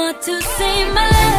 more to say, my love.